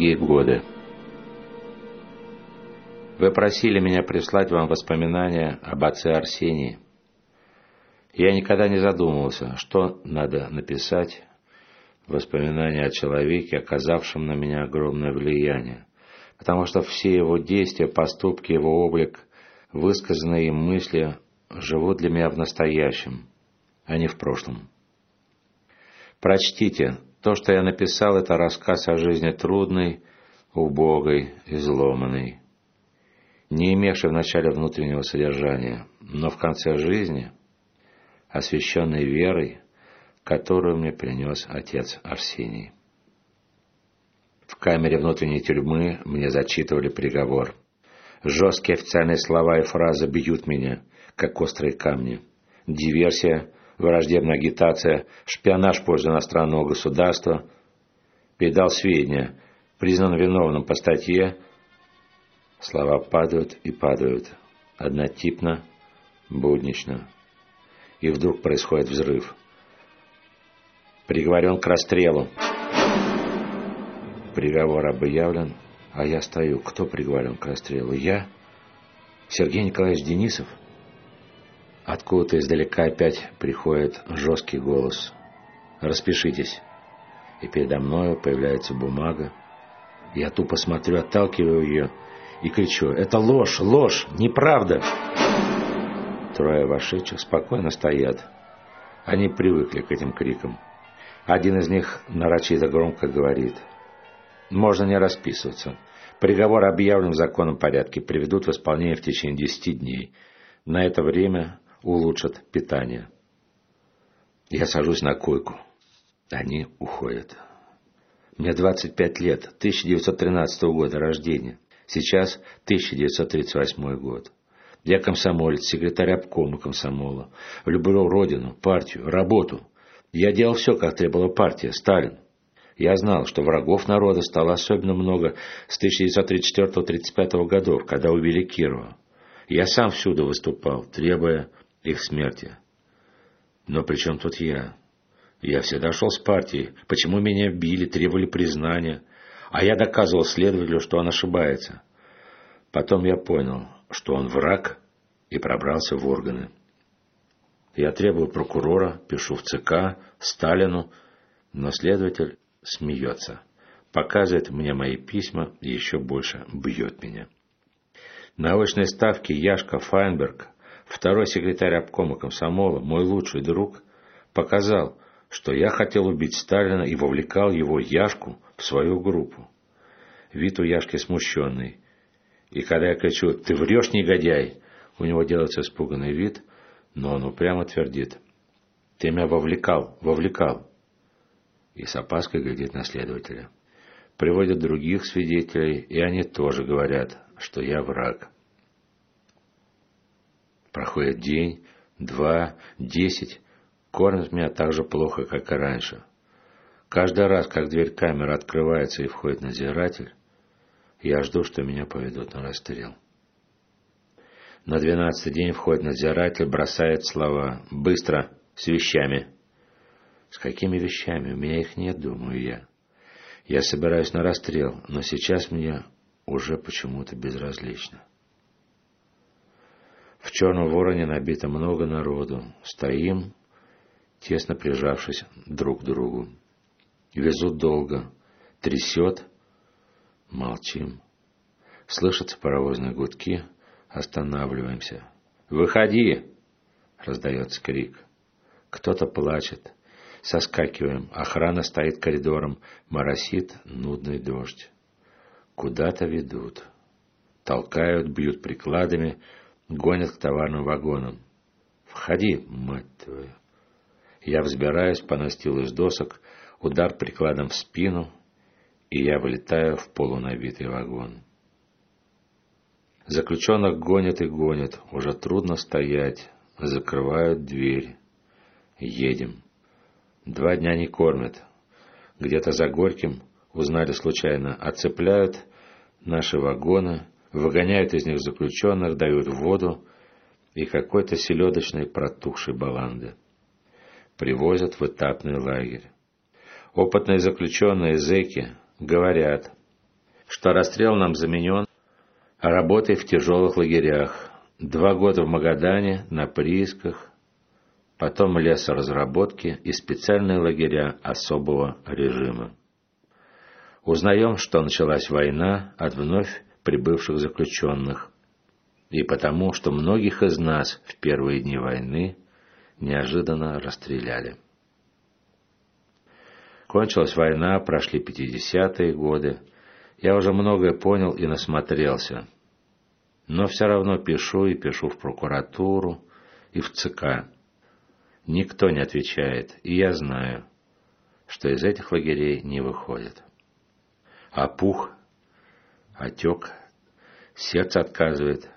Долгие годы. Вы просили меня прислать вам воспоминания об отце Арсении. Я никогда не задумывался, что надо написать воспоминания о человеке, оказавшем на меня огромное влияние, потому что все его действия, поступки, его облик, высказанные им мысли живут для меня в настоящем, а не в прошлом. Прочтите, то, что я написал, это рассказ о жизни трудной, убогой, изломанной, не имевшей вначале внутреннего содержания, но в конце жизни, освященной верой, которую мне принес отец Арсений. В камере внутренней тюрьмы мне зачитывали приговор. Жесткие официальные слова и фразы бьют меня, как острые камни. Диверсия, враждебная агитация, шпионаж в пользу иностранного государства. Передал сведения, признан виновным по статье. Слова падают и падают. Однотипно, буднично. И вдруг происходит взрыв. Приговорен к расстрелу. Приговор объявлен, а я стою. Кто приговорен к расстрелу? Я? Сергей Николаевич Денисов? Откуда-то издалека опять приходит жесткий голос. «Распишитесь». И передо мною появляется бумага. Я тупо смотрю, отталкиваю ее и кричу. «Это ложь! Ложь! Неправда!» Трое вошедших спокойно стоят. Они привыкли к этим крикам. Один из них нарочито громко говорит. «Можно не расписываться. Приговор объявлен в законном порядке, приведут в исполнение в течение десяти дней. На это время улучшат питание». Я сажусь на койку. Они уходят. Мне 25 лет, 1913 года рождения. Сейчас 1938 год. Я комсомолец, секретарь обкома комсомола. Люблю родину, партию, работу. Я делал все, как требовала партия, Сталин. Я знал, что врагов народа стало особенно много с 1934-1935 годов, когда убили Кирова. Я сам всюду выступал, требуя их смерти. Но при чем тут я? Я всегда шел с партией. Почему меня били, требовали признания? А я доказывал следователю, что он ошибается. Потом я понял, что он враг и пробрался в органы. Я требую прокурора, пишу в ЦК, Сталину, но следователь смеется, показывает мне мои письма и еще больше бьет меня. На очной ставке Яшка Файнберг, второй секретарь обкома комсомола, мой лучший друг, показал, что я хотел убить Сталина и вовлекал его, Яшку, в свою группу. Вид у Яшки смущенный. И когда я кричу «Ты врешь, негодяй!», у него делается испуганный вид, но он упрямо твердит. «Ты меня вовлекал, вовлекал!» И с опаской глядит на следователя. Приводят других свидетелей, и они тоже говорят, что я враг. Проходит день, два, десять, кормят меня так же плохо, как и раньше. Каждый раз, как дверь камеры открывается и входит надзиратель, я жду, что меня поведут на расстрел. На двенадцатый день входит надзиратель, бросает слова. «Быстро! С вещами!» «С какими вещами? У меня их нет, думаю я. Я собираюсь на расстрел, но сейчас мне уже почему-то безразлично». В черном вороне набито много народу. Стоим, тесно прижавшись друг к другу. Везут долго. Трясет. Молчим. Слышатся паровозные гудки — Останавливаемся. «Выходи!» — раздается крик. Кто-то плачет. Соскакиваем. Охрана стоит коридором. Моросит нудный дождь. Куда-то ведут. Толкают, бьют прикладами, гонят к товарным вагонам. «Входи, мать твою!» Я взбираюсь по настилу из досок, удар прикладом в спину, и я вылетаю в полунабитый вагон. Заключенных гонят и гонят, уже трудно стоять, закрывают дверь. Едем. Два дня не кормят. Где-то за Горьким, узнали случайно, оцепляют наши вагоны, выгоняют из них заключенных, дают воду и какой-то селедочной протухшей баланды. Привозят в этапный лагерь. Опытные заключенные зэки говорят, что расстрел нам заменен работой в тяжелых лагерях. Два года в Магадане, на приисках, потом лесоразработки и специальные лагеря особого режима. Узнаем, что началась война от вновь прибывших заключенных, и потому, что многих из нас в первые дни войны неожиданно расстреляли. Кончилась война, прошли 50-е годы. Я уже многое понял и насмотрелся. Но все равно пишу и пишу в прокуратуру и в ЦК. Никто не отвечает, и я знаю, что из этих лагерей не выходит. Опух, отек, сердце отказывает.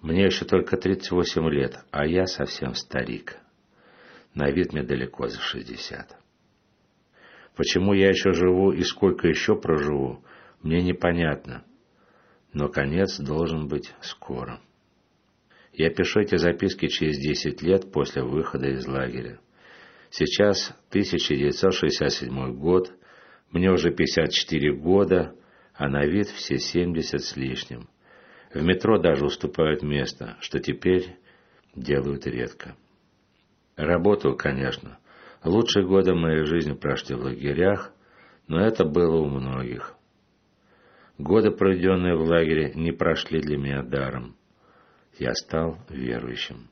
Мне еще только 38 лет, а я совсем старик. На вид мне далеко за 60. Почему я еще живу и сколько еще проживу, мне непонятно. Но конец должен быть скоро. Я пишу эти записки через 10 лет после выхода из лагеря. Сейчас 1967 год, мне уже 54 года, а на вид все 70 с лишним. В метро даже уступают место, что теперь делают редко. Работаю, конечно, Лучшие годы моей жизни прошли в лагерях, но это было у многих. Годы, проведенные в лагере, не прошли для меня даром. Я стал верующим.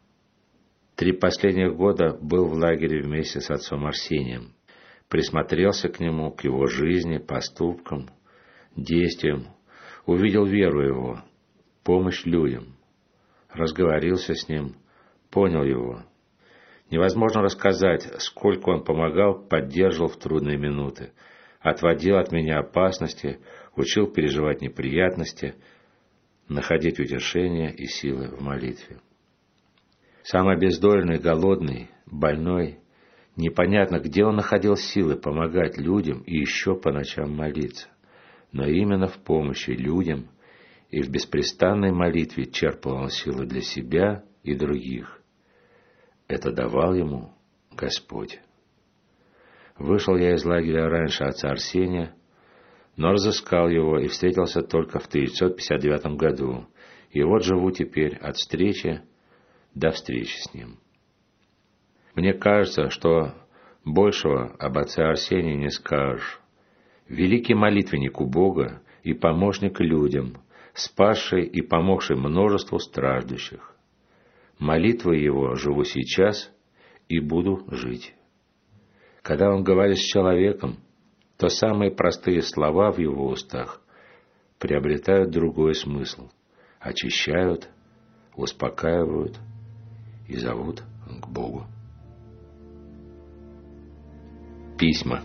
Три последних года был в лагере вместе с отцом Арсением. Присмотрелся к нему, к его жизни, поступкам, действиям. Увидел веру его, помощь людям. Разговорился с ним, понял его, Невозможно рассказать, сколько он помогал, поддерживал в трудные минуты, отводил от меня опасности, учил переживать неприятности, находить утешение и силы в молитве. Сам обездоленный, голодный, больной, непонятно, где он находил силы помогать людям и еще по ночам молиться. Но именно в помощи людям и в беспрестанной молитве черпал он силы для себя и других – это давал ему Господь. Вышел я из лагеря раньше отца Арсения, но разыскал его и встретился только в 1959 году. И вот живу теперь от встречи до встречи с ним. Мне кажется, что большего об отце Арсении не скажешь. Великий молитвенник у Бога и помощник людям, спасший и помогший множеству страждущих. Молитвой его живу сейчас и буду жить. Когда он говорит с человеком, то самые простые слова в его устах приобретают другой смысл, очищают, успокаивают и зовут к Богу. Письма.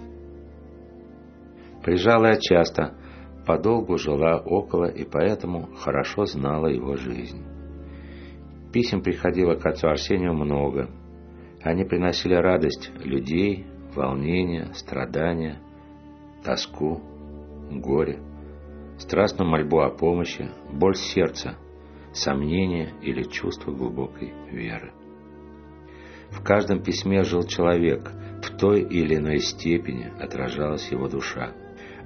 Приезжала я часто, подолгу жила около и поэтому хорошо знала его жизнь. Писем приходило к отцу Арсению много. Они приносили радость людей, волнение, страдания, тоску, горе, страстную мольбу о помощи, боль сердца, сомнение или чувство глубокой веры. В каждом письме жил человек, в той или иной степени отражалась его душа.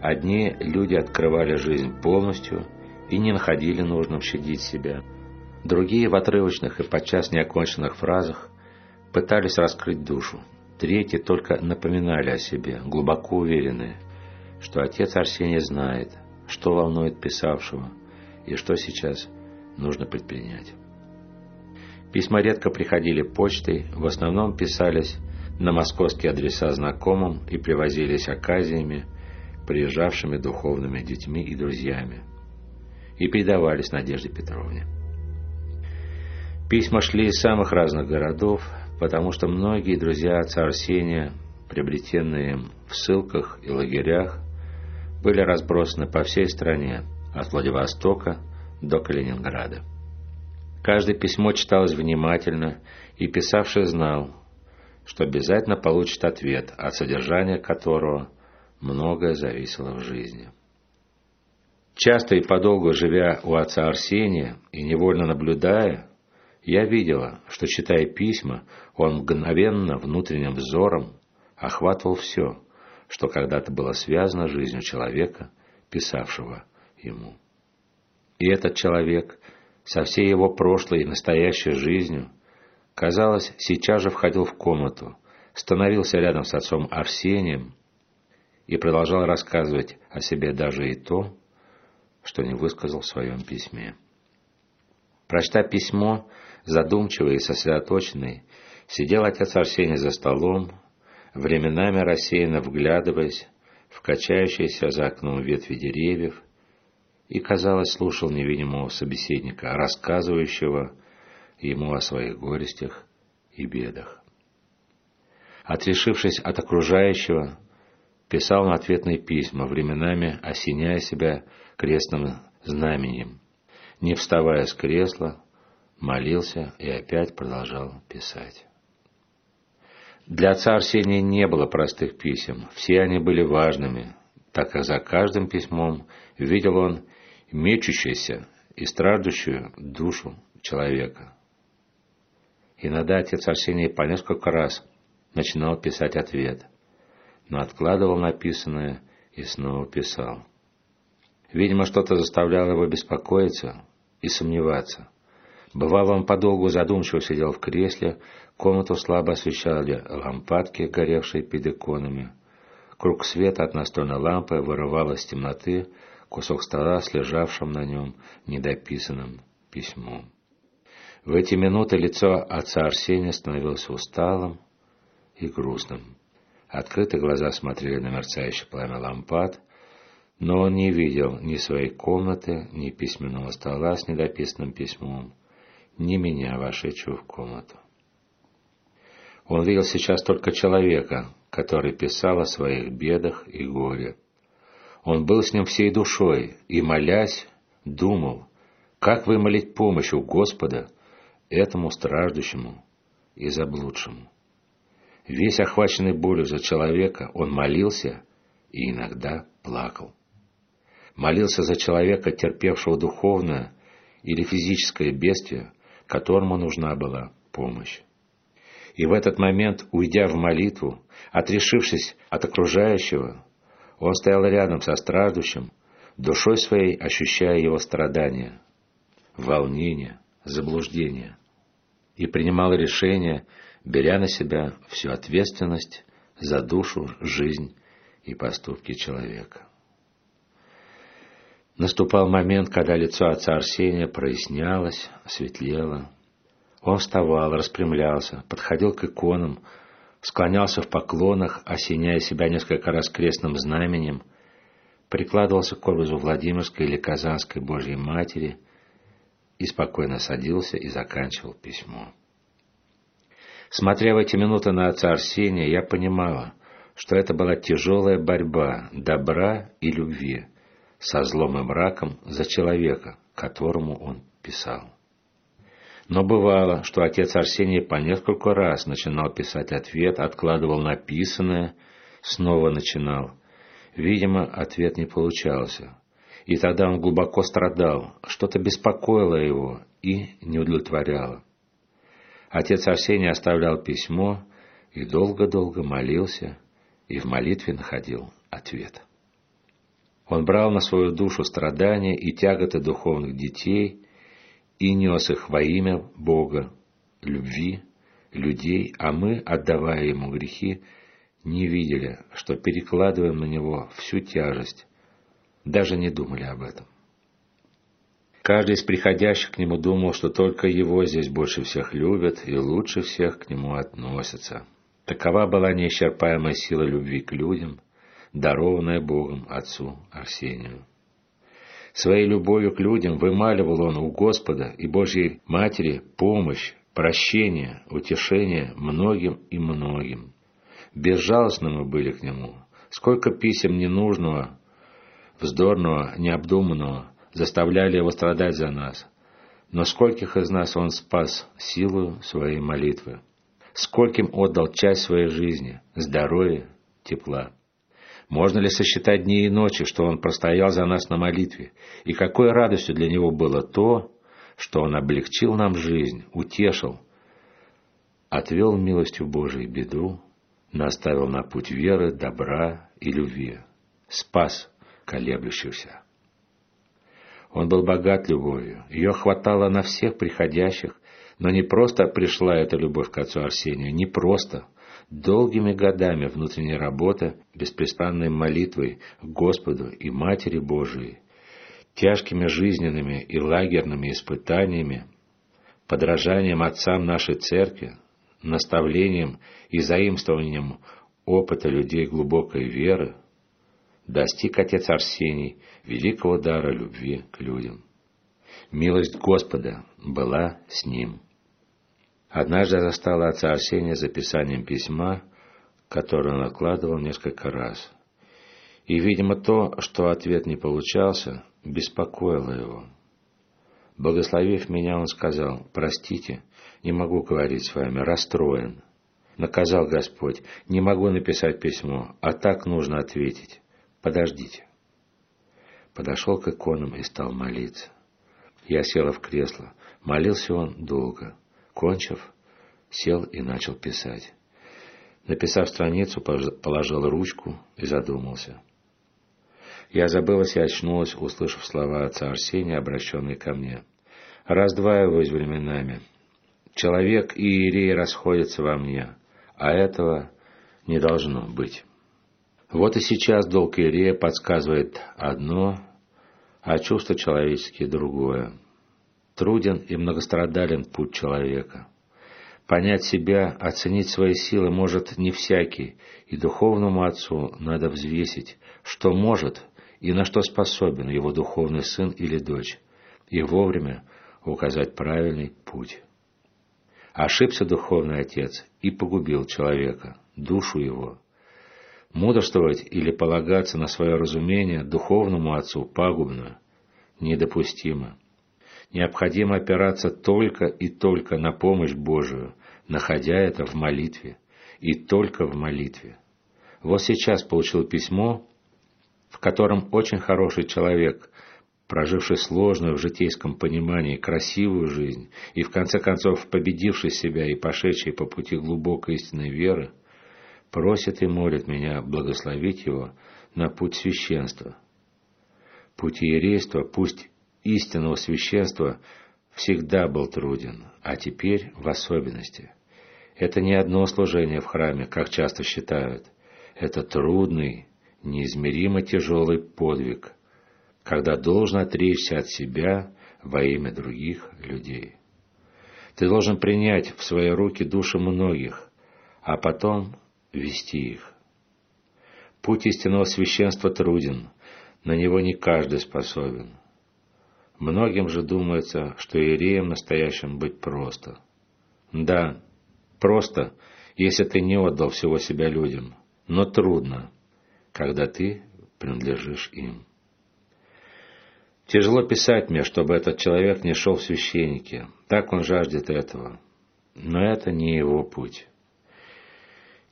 Одни люди открывали жизнь полностью и не находили нужным щадить себя – Другие в отрывочных и подчас неоконченных фразах пытались раскрыть душу. Третьи только напоминали о себе, глубоко уверенные, что отец Арсений знает, что волнует писавшего и что сейчас нужно предпринять. Письма редко приходили почтой, в основном писались на московские адреса знакомым и привозились оказиями, приезжавшими духовными детьми и друзьями, и передавались Надежде Петровне. Письма шли из самых разных городов, потому что многие друзья отца Арсения, приобретенные им в ссылках и лагерях, были разбросаны по всей стране, от Владивостока до Калининграда. Каждое письмо читалось внимательно, и писавший знал, что обязательно получит ответ, от содержания которого многое зависело в жизни. Часто и подолгу живя у отца Арсения и невольно наблюдая, я видела, что, читая письма, он мгновенно внутренним взором охватывал все, что когда-то было связано с жизнью человека писавшего ему. И этот человек со всей его прошлой и настоящей жизнью, казалось, сейчас же входил в комнату, становился рядом с отцом Арсением и продолжал рассказывать о себе даже и то, что не высказал в своем письме. Прочтя письмо, задумчивый и сосредоточенный, сидел отец Арсений за столом, временами рассеянно вглядываясь в качающиеся за окном ветви деревьев, и, казалось, слушал невидимого собеседника, рассказывающего ему о своих горестях и бедах. Отрешившись от окружающего, писал на ответные письма, временами осеняя себя крестным знаменем. Не вставая с кресла, молился и опять продолжал писать. Для отца Арсения не было простых писем, все они были важными, так как за каждым письмом видел он мечущуюся и страждущую душу человека. Иногда отец Арсений по несколько раз начинал писать ответ, но откладывал написанное и снова писал. Видимо, что-то заставляло его беспокоиться и сомневаться. Бывало, он подолгу задумчиво сидел в кресле, комнату слабо освещали лампадки, горевшие перед иконами. Круг света от настольной лампы вырывал из темноты кусок стола с лежавшим на нем недописанным письмом. В эти минуты лицо отца Арсения становилось усталым и грустным. Открытые глаза смотрели на мерцающее пламя лампад, но он не видел ни своей комнаты, ни письменного стола с недописанным письмом, ни меня, вошедшего в комнату. Он видел сейчас только человека, который писал о своих бедах и горе, он был с ним всей душой и, молясь, думал, как вымолить помощь у Господа этому страждущему и заблудшему. Весь охваченный болью за человека, он молился и иногда плакал. Молился за человека, терпевшего духовное или физическое бедствие, которому нужна была помощь. И в этот момент, уйдя в молитву, отрешившись от окружающего, он стоял рядом со страждущим, душой своей ощущая его страдания, волнение, заблуждение, и принимал решение, беря на себя всю ответственность за душу, жизнь и поступки человека. Наступал момент, когда лицо отца Арсения прояснялось, светлело. Он вставал, распрямлялся, подходил к иконам, склонялся в поклонах, осеняя себя несколько раз крестным знаменем, прикладывался к образу Владимирской или Казанской Божьей Матери и спокойно садился и заканчивал письмо. Смотря в эти минуты на отца Арсения, я понимала, что это была тяжелая борьба добра и любви со злом и мраком за человека, которому он писал. Но бывало, что отец Арсений по несколько раз начинал писать ответ, откладывал написанное, снова начинал. Видимо, ответ не получался. И тогда он глубоко страдал, что-то беспокоило его и не удовлетворяло. Отец Арсений оставлял письмо и долго-долго молился, и в молитве находил ответ. Он брал на свою душу страдания и тяготы духовных детей и нес их во имя Бога, любви, людей, а мы, отдавая Ему грехи, не видели, что перекладываем на Него всю тяжесть, даже не думали об этом. Каждый из приходящих к Нему думал, что только Его здесь больше всех любят и лучше всех к Нему относятся. Такова была неисчерпаемая сила любви к людям, дарованная Богом Отцу Арсению. Своей любовью к людям вымаливал он у Господа и Божьей Матери помощь, прощение, утешение многим и многим. Безжалостны мы были к нему. Сколько писем ненужного, вздорного, необдуманного заставляли его страдать за нас. Но скольких из нас он спас силою своей молитвы. Скольким отдал часть своей жизни, здоровья, тепла. Можно ли сосчитать дни и ночи, что Он простоял за нас на молитве? И какой радостью для Него было то, что Он облегчил нам жизнь, утешил, отвел милостью Божией беду, наставил на путь веры, добра и любви, спас колеблющихся. Он был богат любовью, ее хватало на всех приходящих, но не просто пришла эта любовь к отцу Арсению, не просто. Долгими годами внутренней работы, беспрестанной молитвой к Господу и Матери Божией, тяжкими жизненными и лагерными испытаниями, подражанием отцам нашей церкви, наставлением и заимствованием опыта людей глубокой веры, достиг отец Арсений великого дара любви к людям. Милость Господа была с ним. Однажды застала отца Арсения записанием письма, которое он откладывал несколько раз. И, видимо, то, что ответ не получался, беспокоило его. Благословив меня, он сказал, «Простите, не могу говорить с вами, расстроен. Наказал Господь, не могу написать письмо, а так нужно ответить. Подождите». Подошел к иконам и стал молиться. Я села в кресло. Молился он долго. Кончив, сел и начал писать. Написав страницу, положил ручку и задумался. Я забылась и очнулась, услышав слова отца Арсения, обращенные ко мне. «Раздваиваюсь временами. Человек и иерей расходятся во мне, а этого не должно быть». Вот и сейчас долг иерея подсказывает одно, а чувство человеческие другое. Труден и многострадален путь человека. Понять себя, оценить свои силы может не всякий, и духовному отцу надо взвесить, что может и на что способен его духовный сын или дочь, и вовремя указать правильный путь. Ошибся духовный отец и погубил человека, душу его. Мудрствовать или полагаться на свое разумение духовному отцу пагубно, недопустимо. Необходимо опираться только и только на помощь Божию, находя это в молитве, и только в молитве. Вот сейчас получил письмо, в котором очень хороший человек, проживший сложную в житейском понимании красивую жизнь и в конце концов победивший себя и пошедший по пути глубокой истинной веры, просит и молит меня благословить его на путь священства. Путь иерейства, пусть истинного священства, всегда был труден, а теперь в особенности. Это не одно служение в храме, как часто считают. Это трудный, неизмеримо тяжелый подвиг, когда должен отречься от себя во имя других людей. Ты должен принять в свои руки души многих, а потом вести их. Путь истинного священства труден, на него не каждый способен. Многим же думается, что иереем настоящим быть просто. Да, просто, если ты не отдал всего себя людям, но трудно, когда ты принадлежишь им. Тяжело писать мне, чтобы этот человек не шел в священники. Так он жаждет этого. Но это не его путь.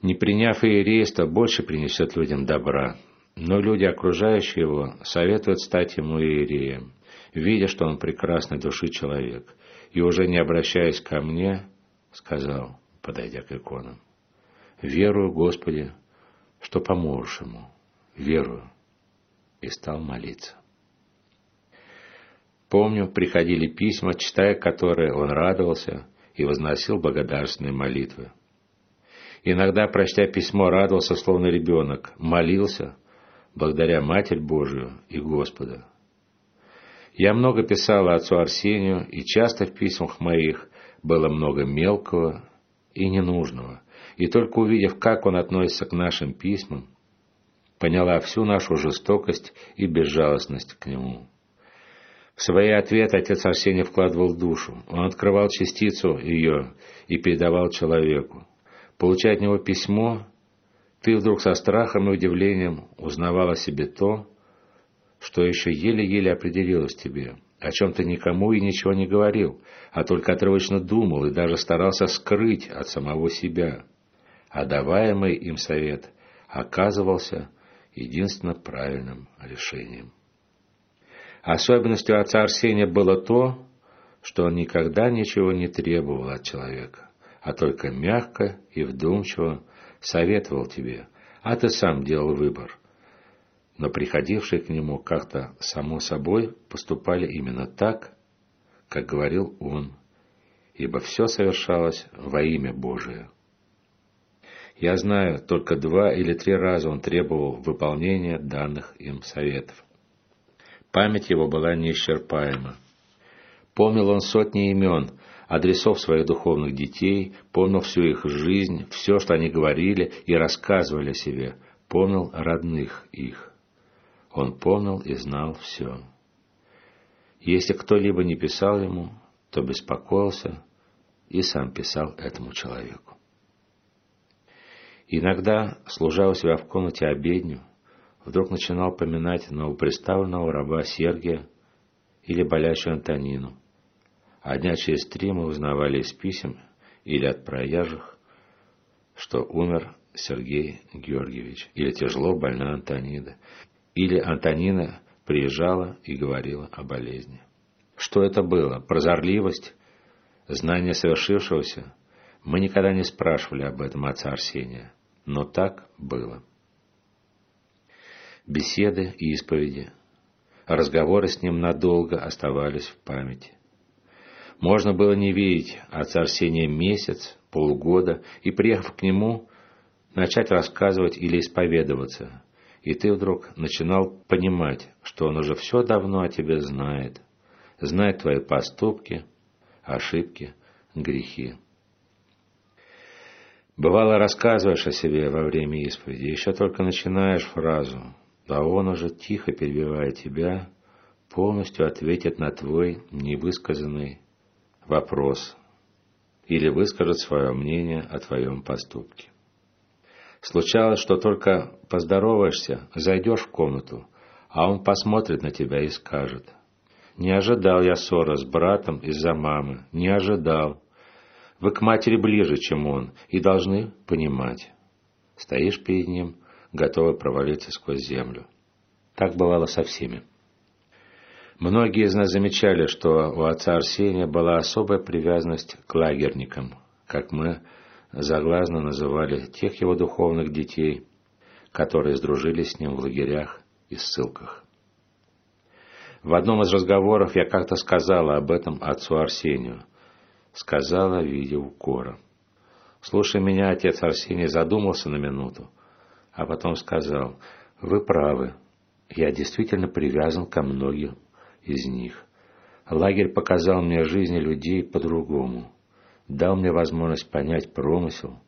Не приняв иерейство, больше принесет людям добра. Но люди, окружающие его, советуют стать ему иереем, видя, что он прекрасной души человек. И уже не обращаясь ко мне, сказал, подойдя к иконам, «Верую, Господи, что поможешь ему. Верую». И стал молиться. Помню, приходили письма, читая которые он радовался и возносил благодарственные молитвы. Иногда, прочтя письмо, радовался, словно ребенок, молился, благодаря Матерь Божию и Господа. Я много писала отцу Арсению, и часто в письмах моих было много мелкого и ненужного. И только увидев, как он относится к нашим письмам, поняла всю нашу жестокость и безжалостность к нему. В свои ответы отец Арсений вкладывал душу. Он открывал частицу ее и передавал человеку получая от него письмо, ты вдруг со страхом и удивлением узнавал о себе то, что еще еле-еле определилось тебе, о чем ты никому и ничего не говорил, а только отрывочно думал и даже старался скрыть от самого себя. А даваемый им совет оказывался единственно правильным решением. Особенностью отца Арсения было то, что он никогда ничего не требовал от человека а только мягко и вдумчиво советовал тебе, а ты сам делал выбор. но приходившие к нему как-то само собой поступали именно так, как говорил он, ибо все совершалось во имя Божие. Я знаю, только два или три раза он требовал выполнения данных им советов. Память его была неисчерпаема. Помнил он сотни имен, адресов своих духовных детей, помнил всю их жизнь, все, что они говорили и рассказывали о себе, помнил родных их. Он помнил и знал все. Если кто-либо не писал ему, то беспокоился и сам писал этому человеку. Иногда, служа у себя в комнате обедню, вдруг начинал поминать новоприставленного раба Сергия или болящую Антонину. А дня через три мы узнавали из писем или от проезжих, что умер Сергей Георгиевич, или тяжело больна Антонида, или Антонина приезжала и говорила о болезни. Что это было? Прозорливость? Знание совершившегося? Мы никогда не спрашивали об этом отца Арсения, но так было. Беседы и исповеди, разговоры с ним надолго оставались в памяти. Можно было не видеть отца Арсения месяц, полгода, и, приехав к нему, начать рассказывать или исповедоваться, и ты вдруг начинал понимать, что он уже все давно о тебе знает, знает твои поступки, ошибки, грехи. Бывало, рассказываешь о себе во время исповеди, еще только начинаешь фразу, а он уже тихо перебивая тебя, полностью ответит на твой невысказанный вопрос или выскажет свое мнение о твоем поступке. Случалось, что только поздороваешься, зайдешь в комнату, а он посмотрит на тебя и скажет, «Не ожидал я ссоры с братом из-за мамы, не ожидал. Вы к матери ближе, чем он, и должны понимать». Стоишь перед ним, готовый провалиться сквозь землю. Так бывало со всеми. Многие из нас замечали, что у отца Арсения была особая привязанность к лагерникам, как мы заглазно называли тех его духовных детей, которые сдружились с ним в лагерях и ссылках. В одном из разговоров я как-то сказала об этом отцу Арсению. Сказала в виде укора. Слушай меня, отец Арсений задумался на минуту, а потом сказал, «Вы правы, я действительно привязан ко многим из них. Лагерь показал мне жизни людей по-другому дал мне возможность понять промысел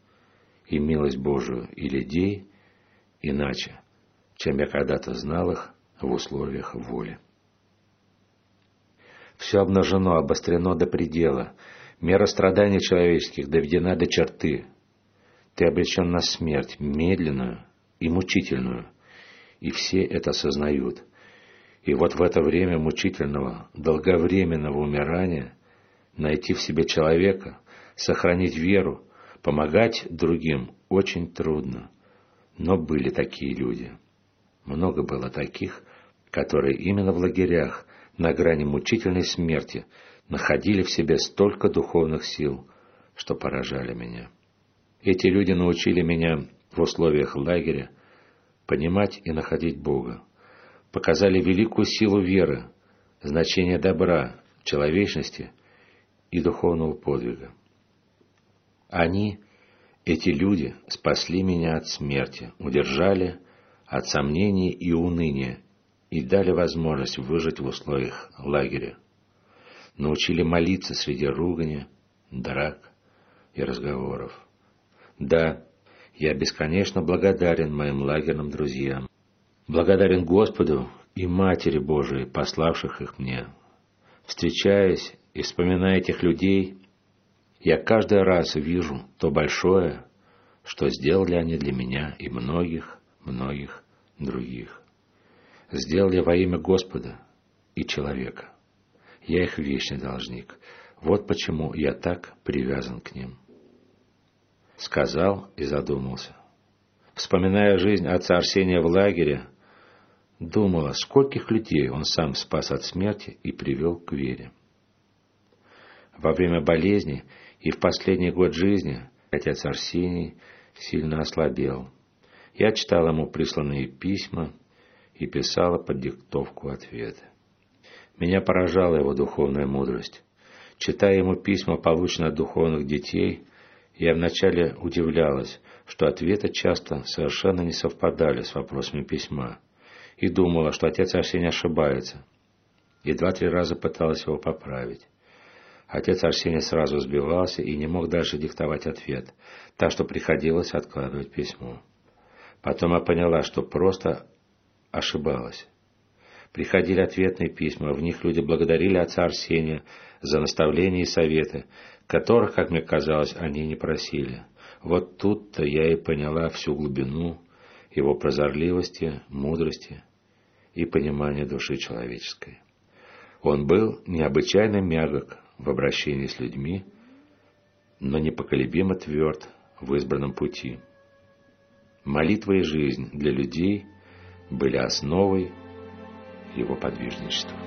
и милость Божию и людей иначе, чем я когда-то знал их в условиях воли. Все обнажено, обострено до предела, мера страданий человеческих доведена до черты. Ты обречен на смерть, медленную и мучительную, и все это осознают. И вот в это время мучительного, долговременного умирания найти в себе человека, сохранить веру, помогать другим очень трудно. Но были такие люди. Много было таких, которые именно в лагерях, на грани мучительной смерти, находили в себе столько духовных сил, что поражали меня. Эти люди научили меня в условиях лагеря понимать и находить Бога, показали великую силу веры, значение добра, человечности и духовного подвига. Они, эти люди, спасли меня от смерти, удержали от сомнений и уныния и дали возможность выжить в условиях лагеря. Научили молиться среди ругани, драк и разговоров. Да, я бесконечно благодарен моим лагерным друзьям. Благодарен Господу и Матери Божией, пославших их мне. Встречаясь и вспоминая этих людей, я каждый раз вижу то большое, что сделали они для меня и многих, многих других. Сделали во имя Господа и человека. Я их вечный должник. Вот почему я так привязан к ним. Сказал и задумался. Вспоминая жизнь отца Арсения в лагере, думала, скольких людей он сам спас от смерти и привел к вере. Во время болезни и в последний год жизни отец Арсений сильно ослабел. Я читал ему присланные письма и писала под диктовку ответы. Меня поражала его духовная мудрость. Читая ему письма, полученные от духовных детей, я вначале удивлялась, что ответы часто совершенно не совпадали с вопросами письма, и думала, что отец Арсений ошибается, и два-три раза пыталась его поправить. Отец Арсений сразу сбивался и не мог дальше диктовать ответ, так что приходилось откладывать письмо. Потом я поняла, что просто ошибалась. Приходили ответные письма, в них люди благодарили отца Арсения за наставления и советы, которых, как мне казалось, они не просили. Вот тут-то я и поняла всю глубину его прозорливости, мудрости и понимания души человеческой. Он был необычайно мягок в обращении с людьми, но непоколебимо тверд в избранном пути. Молитва и жизнь для людей были основой его подвижничества.